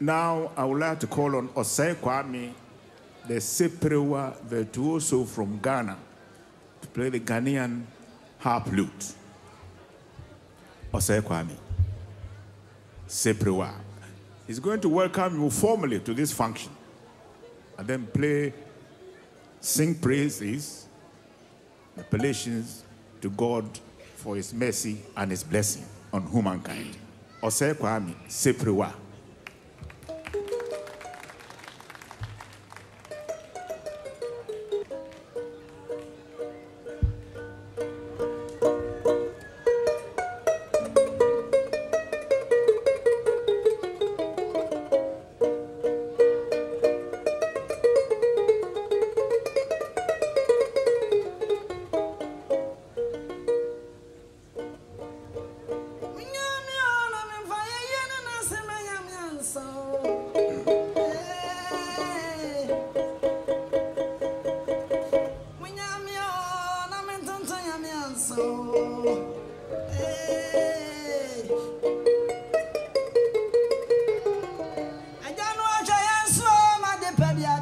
Now, I would like to call on Osei Kwame, the Seprewa virtuoso from Ghana, to play the Ghanaian harp lute. Osei Kwame, Seprewa. He's going to welcome you formally to this function and then play, sing praises, appellations to God for his mercy and his blessing on humankind. Osei Kwame, Seprewa.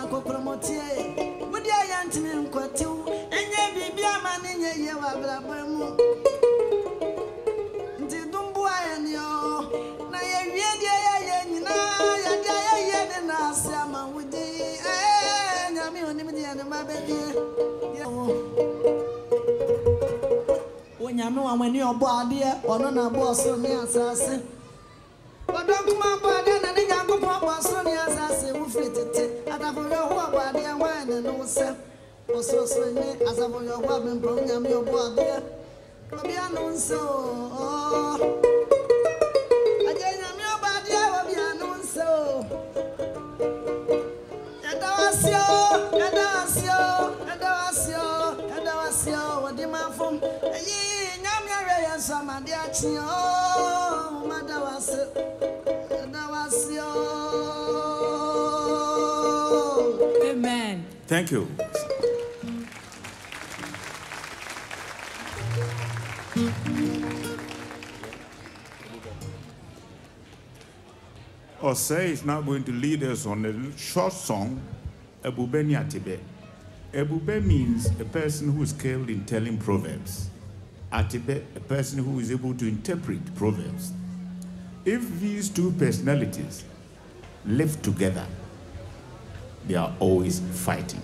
na akɔkorɔmɔtie wode ayɛ ntimi nkɔtew ɛnyɛ biribi ama ne nyɛ yie wɔ abrabɔ mu nti domboa yɛ neɛ ɔ na yɛwie deɛ yɛyɛ nyinaa yɛde ayɛyɛ ne na ase ama wo din nyame ɔnim deɛ ne mabɛdie onyame wa wani ɔbɔ adeɛ ɔno na bɔ ɔsoro ne asase ɔdɔnkoma bɔ adeɛ ɔho abɔ adeɛ hwan ne ne wo sɛ ɔsorosoro ne asafo yɛ ɔho abempɔ onyame ɔbɔ adeɛ ɔbea no nse o agye nyame ɔbɔ adeɛ ɔbea no nse o yɛda wase o yɛda wase o yɛda wase o yɛda wase o wɔde ma fom ɛyi nyame awɛ yɛ nso amade akye o mada wase Thank you. Osei is now going to lead us on a short song, Ebubeni Atibe. Ebube means a person who is skilled in telling proverbs. Atibe, a person who is able to interpret proverbs. If these two personalities live together, they are always fighting.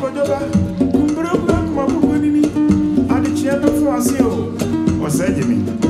kojoba kumbere mbɛ kuma kuku mimi adikyia bɛ fɔ ase o ɔsɛ gyimi.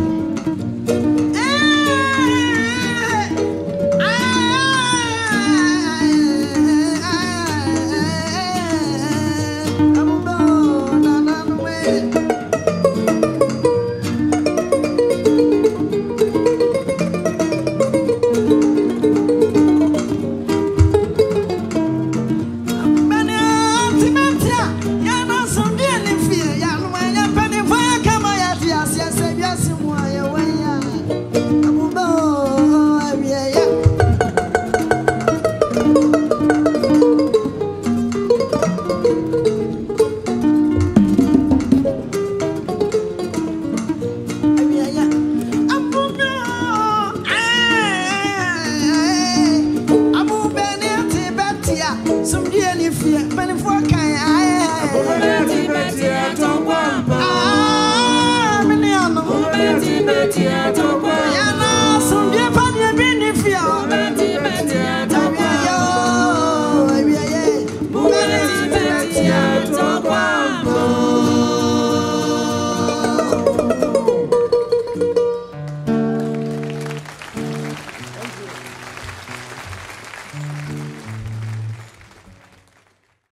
tu me tiens